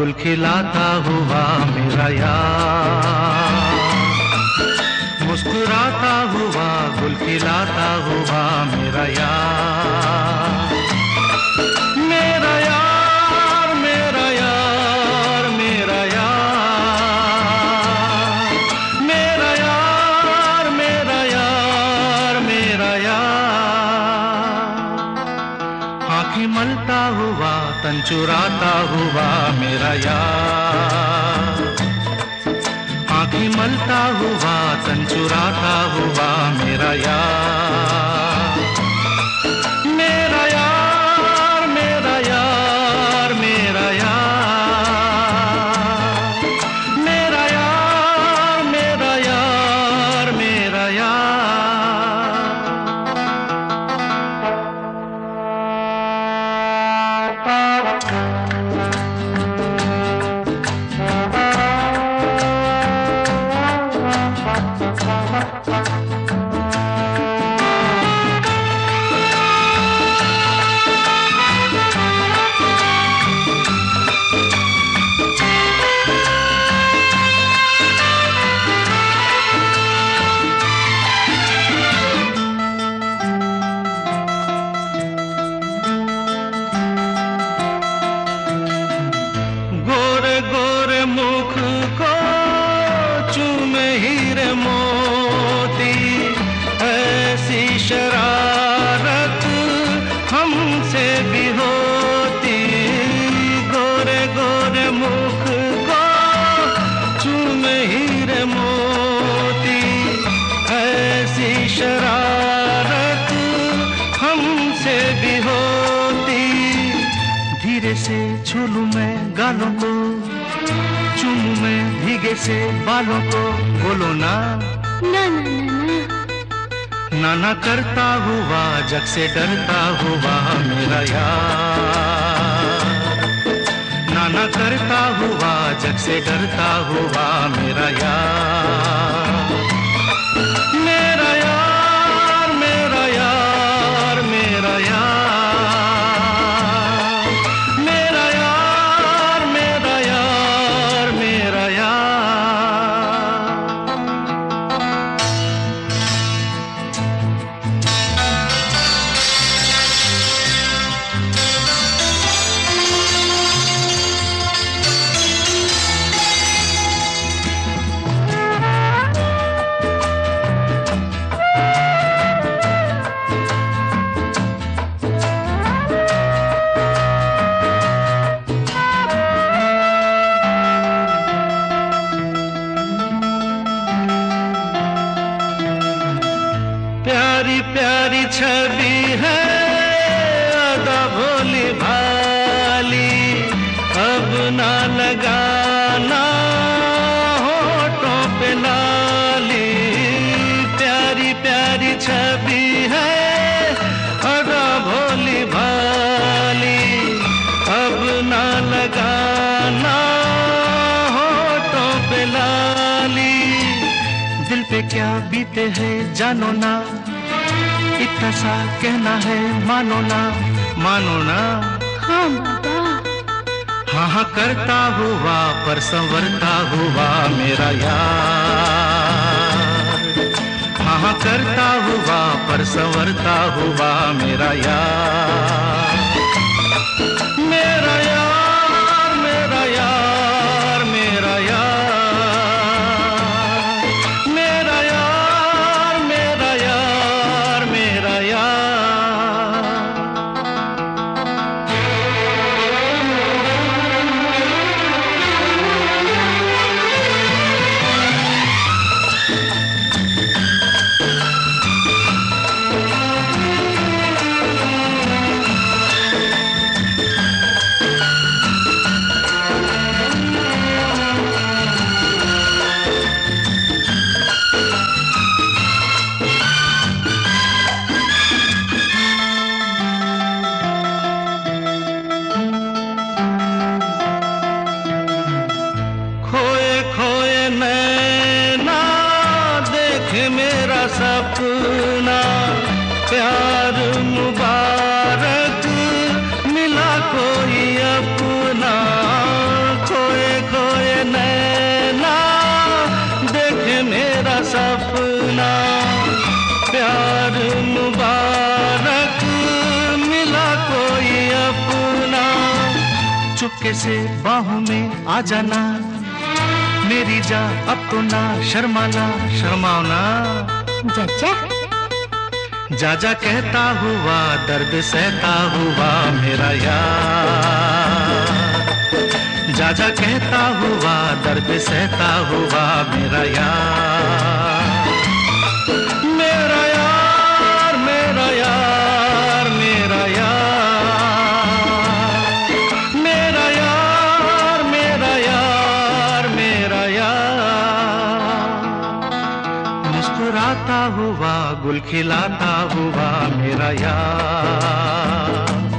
गुल खिलाता हुआ मेरा यार। मुस्कुराता हुआ गुल खिलाता हुआ मेरा यार। हुआ चुराता हुआ मेरा यार। आँखें मलता हुआ तन चुराता हुआ मेरा यार। मोती, ऐसी शरारत हमसे भी होती। गोरे गोरे मुख को चूमे हीरे मोती, ऐसी शरारत हमसे भी होती। धीरे से झूलू मैं गालों को से बालों को बोलो ना। ना ना ना ना। नाना करता हुआ जग से डरता हुआ मेरा यार। ना ना करता हुआ जग से डरता हुआ मेरा यार। प्यारी प्यारी छवि है अदा भोली भाली। अब ना लगाना होठों पे लाली प्यारी प्यारी छवि है अदा भोली भाली। अब ना लगाना होठों पे लाली दिल पे क्या बीते है, जानो ना। इतना सा कहना है मानो ना मानो ना। हाँ बाबा हाँ हाँ करता हुआ पर संवरता हुआ मेरा यार। हाँ हाँ करता हुआ पर संवरता हुआ मेरा यार। मेरा सपना, प्यार मुबारक, मिला कोई अपना। खोए खोए नैना, देख मेरा सपना। प्यार मुबारक, मिला कोई अपना। चुपके से बाहों में आ जाना। मेरी जा अब तो ना शर्माना शर्माना। जज्जा जा जा कहता हुआ दर्द सहता हुआ मेरा यार। जा जा कहता हुआ दर्द सहता हुआ मेरा यार। हुआ गुल खिलाता हुआ मेरा यार।